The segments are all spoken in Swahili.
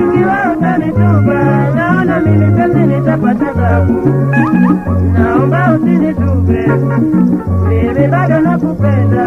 ikiwa utanitupa naona mimi pesi nitapata tabu naomba usinitupe mimi bado nakupenda.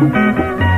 Música